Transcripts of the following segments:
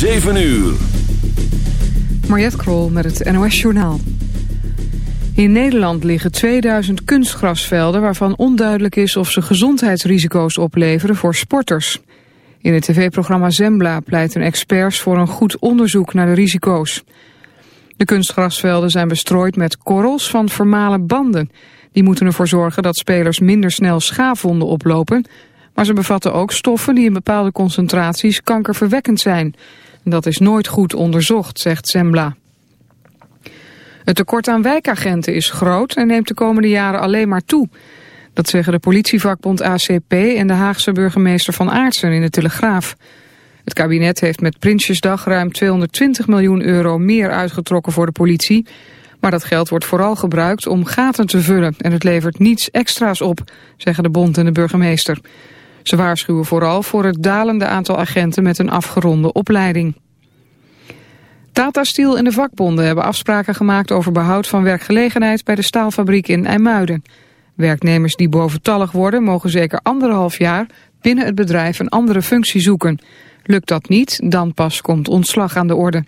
7 uur. Mariette Krol met het NOS Journaal. In Nederland liggen 2000 kunstgrasvelden waarvan onduidelijk is of ze gezondheidsrisico's opleveren voor sporters. In het tv-programma Zembla pleiten experts voor een goed onderzoek naar de risico's. De kunstgrasvelden zijn bestrooid met korrels van vermalen banden. Die moeten ervoor zorgen dat spelers minder snel schaafwonden oplopen... maar ze bevatten ook stoffen die in bepaalde concentraties kankerverwekkend zijn. Dat is nooit goed onderzocht, zegt Zembla. Het tekort aan wijkagenten is groot en neemt de komende jaren alleen maar toe. Dat zeggen de politievakbond ACP en de Haagse burgemeester Van Aartsen in de Telegraaf. Het kabinet heeft met Prinsjesdag ruim 220 miljoen euro meer uitgetrokken voor de politie. Maar dat geld wordt vooral gebruikt om gaten te vullen en het levert niets extra's op, zeggen de bond en de burgemeester. Ze waarschuwen vooral voor het dalende aantal agenten met een afgeronde opleiding. Tata Steel en de vakbonden hebben afspraken gemaakt over behoud van werkgelegenheid bij de staalfabriek in IJmuiden. Werknemers die boventallig worden mogen zeker anderhalf jaar binnen het bedrijf een andere functie zoeken. Lukt dat niet, dan pas komt ontslag aan de orde.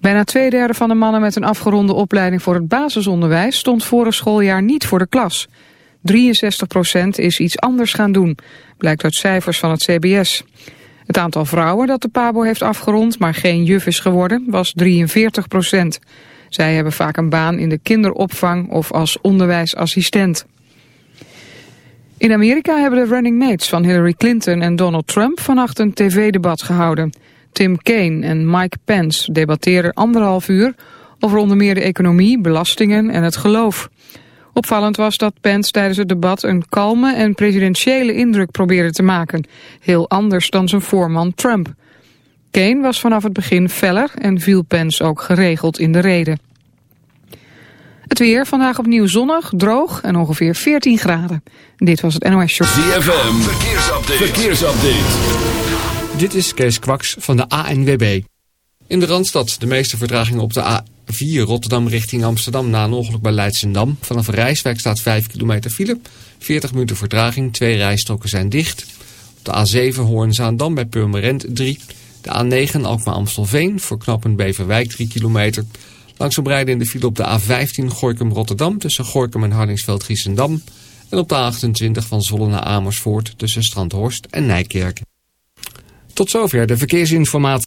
Bijna twee derde van de mannen met een afgeronde opleiding voor het basisonderwijs stond vorig schooljaar niet voor de klas. 63% is iets anders gaan doen, blijkt uit cijfers van het CBS. Het aantal vrouwen dat de PABO heeft afgerond, maar geen juf is geworden, was 43 procent. Zij hebben vaak een baan in de kinderopvang of als onderwijsassistent. In Amerika hebben de running mates van Hillary Clinton en Donald Trump vannacht een tv-debat gehouden. Tim Kaine en Mike Pence debatteren anderhalf uur over onder meer de economie, belastingen en het geloof. Opvallend was dat Pence tijdens het debat een kalme en presidentiële indruk probeerde te maken. Heel anders dan zijn voorman Trump. Kane was vanaf het begin feller en viel Pence ook geregeld in de reden. Het weer vandaag opnieuw zonnig, droog en ongeveer 14 graden. Dit was het NOS Short. ZFM, verkeersupdate. verkeersupdate. Dit is Kees Kwaks van de ANWB. In de Randstad de meeste vertragingen op de A4 Rotterdam richting Amsterdam na een ongeluk bij Leidsendam. Vanaf Rijswijk staat 5 kilometer file. 40 minuten vertraging, twee rijstroken zijn dicht. Op de A7 Hoorn-Zaandam bij Purmerend 3. De A9 Alkmaar-Amstelveen voor knooppunt Beverwijk 3 kilometer. Langzaam rijden in de file op de A15 Gorkum-Rotterdam tussen Gorkum en Hardingsveld-Giessendam. En op de A28 van Zolle naar Amersfoort tussen Strandhorst en Nijkerk. Tot zover de verkeersinformatie.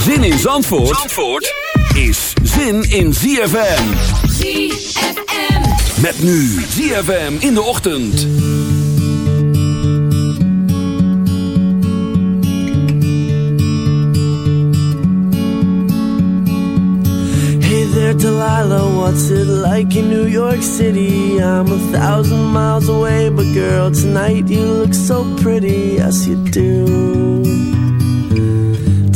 Zin in Zandvoort, Zandvoort is zin in ZFM. ZFM. Met nu ZFM in de ochtend. Hey there, Delilah, what's it like in New York City? I'm a thousand miles away, but girl, tonight you look so pretty, yes you do.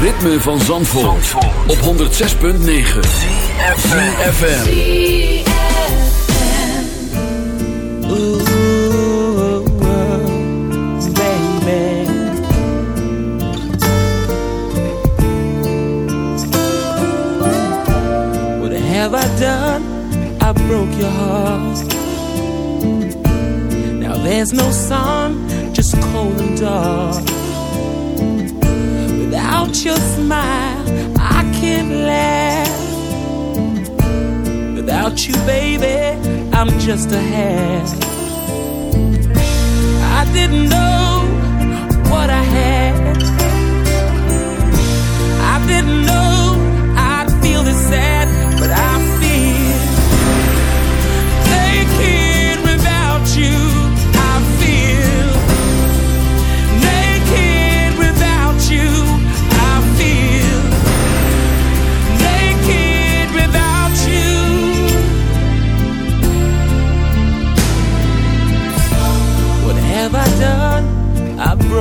ritme van Zandvoort, op 106.9 CFFM What have I done? I broke your heart. Now there's no sun, just cold and dark. Without your smile, I can't laugh. Without you, baby, I'm just a half. I didn't know what I had. I didn't know I'd feel this sad.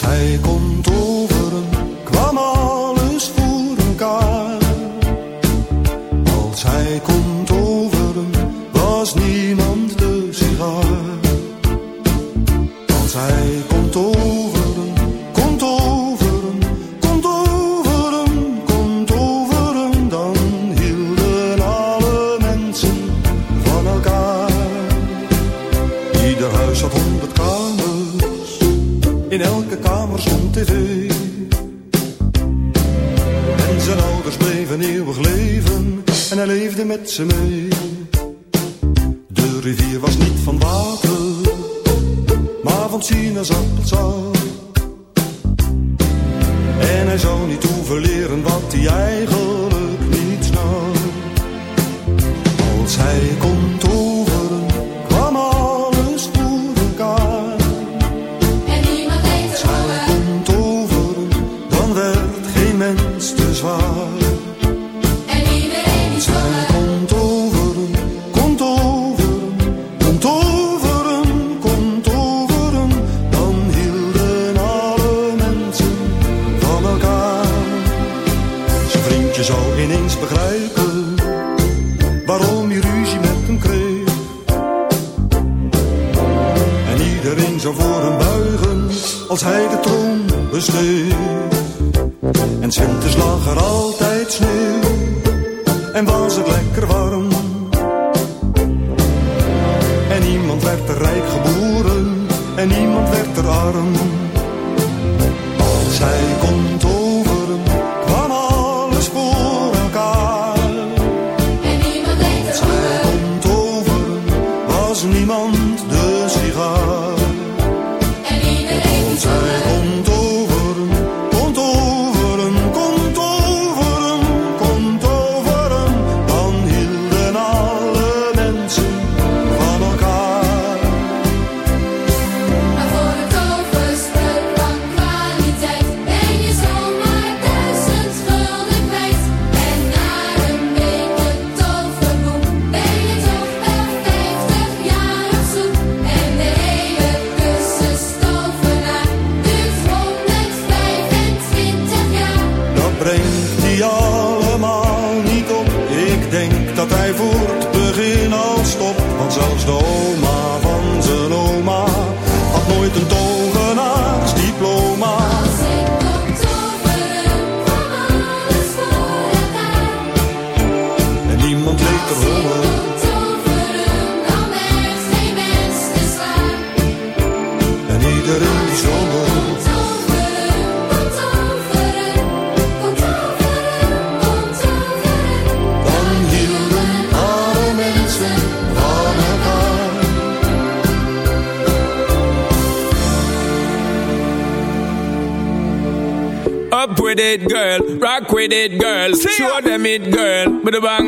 才工作 Christmas. with it, girl. Rock with it, girl. Show them it, girl. With a bang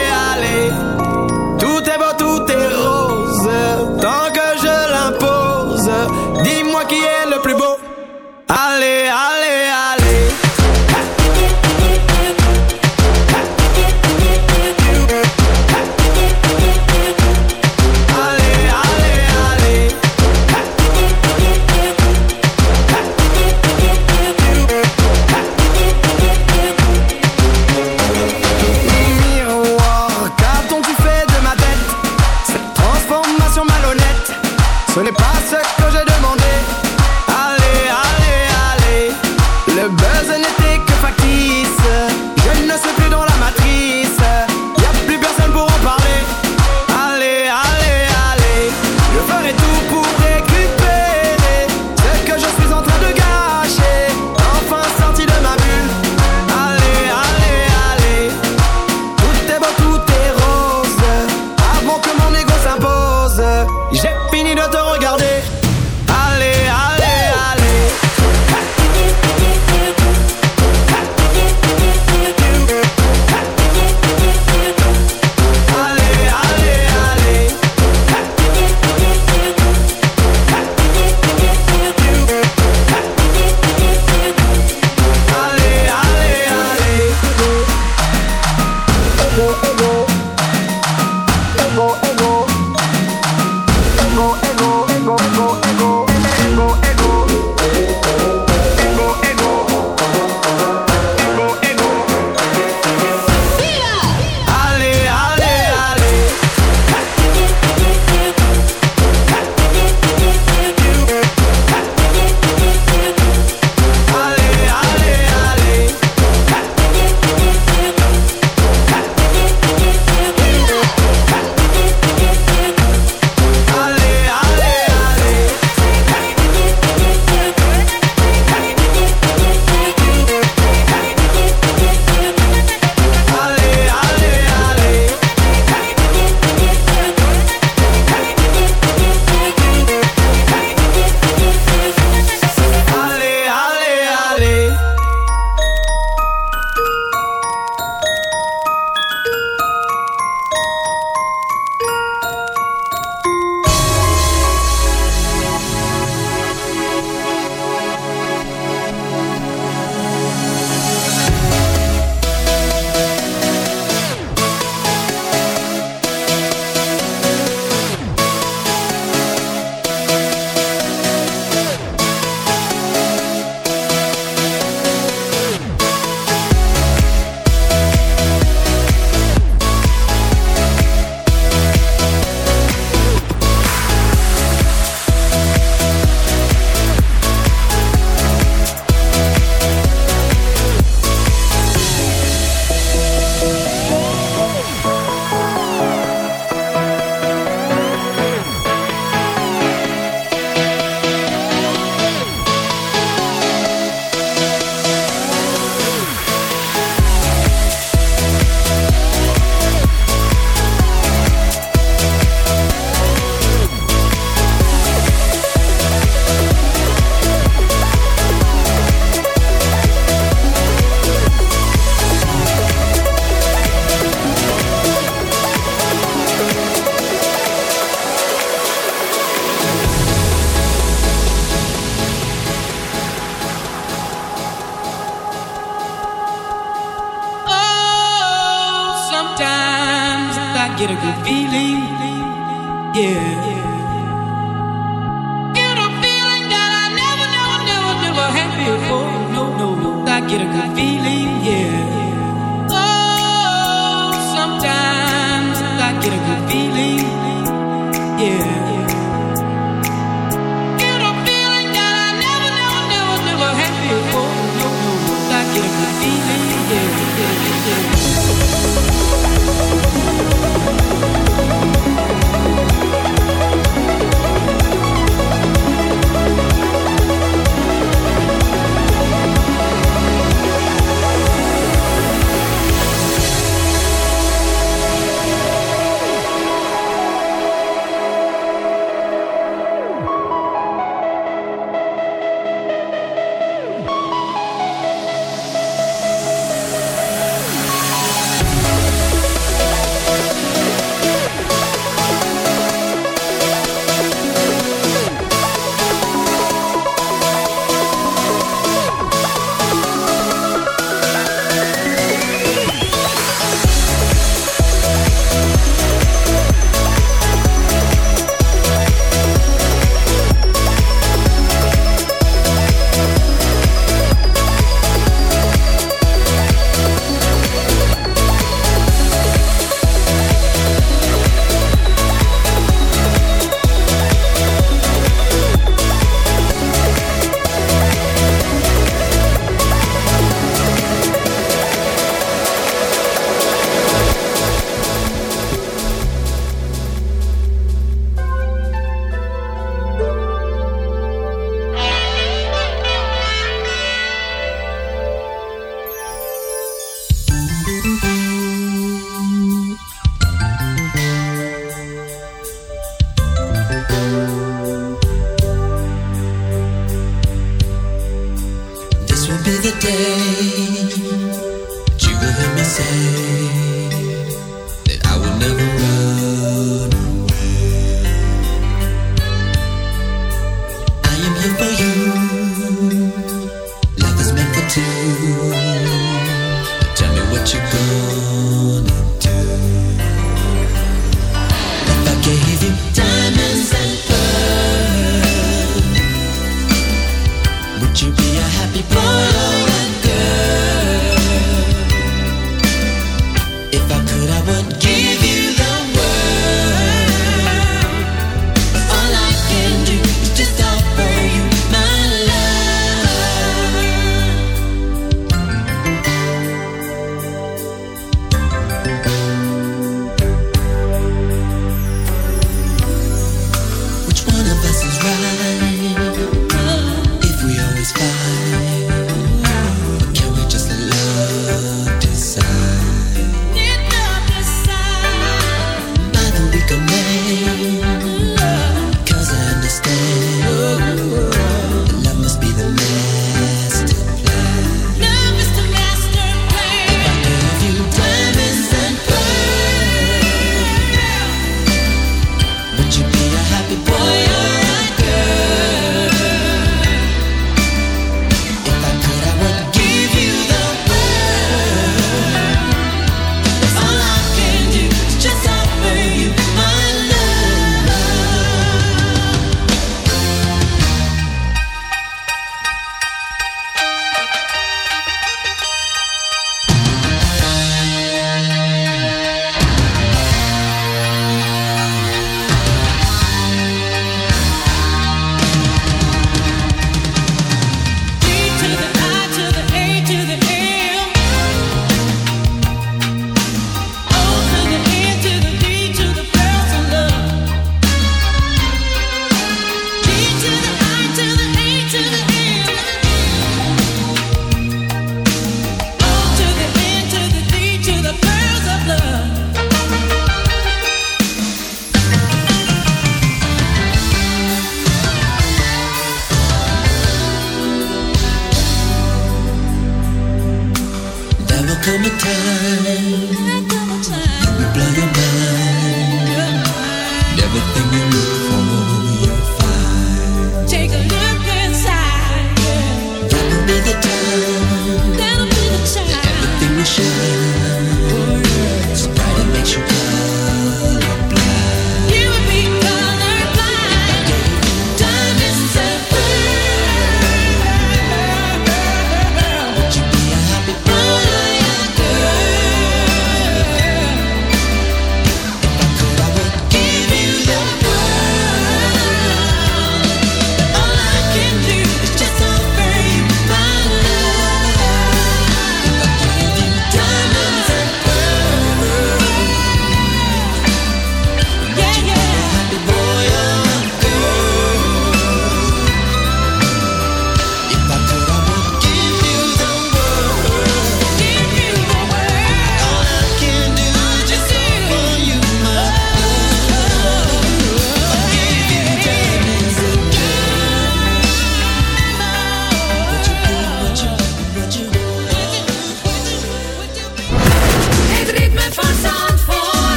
Never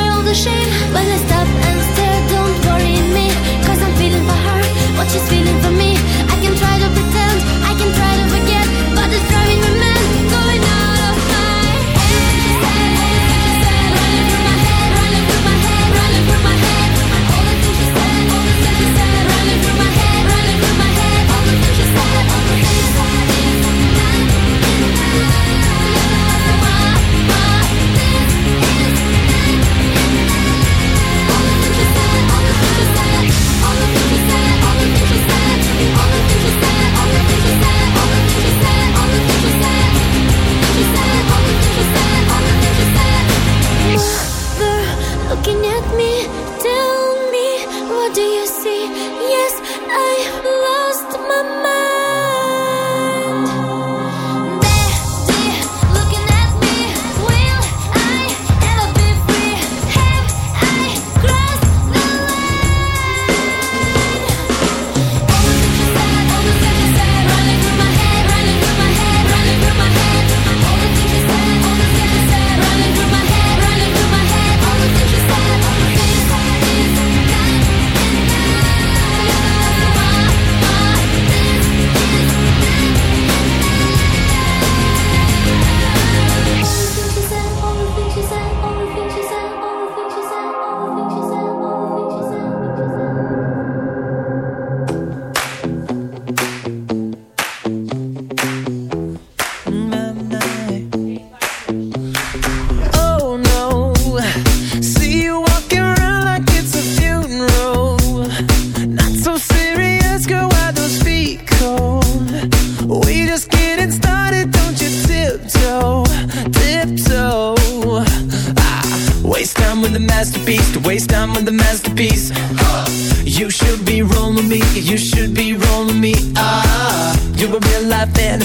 will the shade when I stop and stare. Don't worry me, i I'm feeling for her, what she's feeling for me. I can try to pretend, I can try to forget, but it's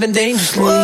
living dangerously.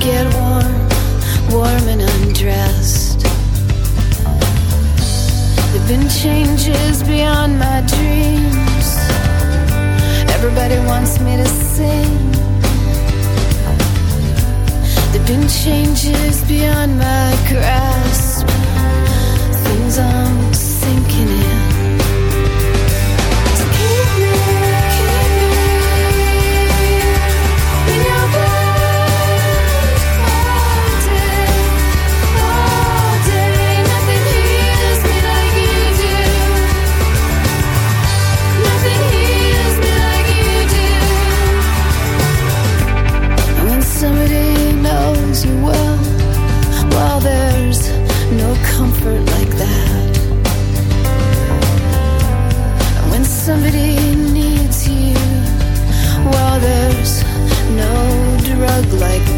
get warm, warm and undressed. There've been changes beyond my dreams. Everybody wants me to sing. There've been changes beyond my grasp. Things I'm sinking in. hug like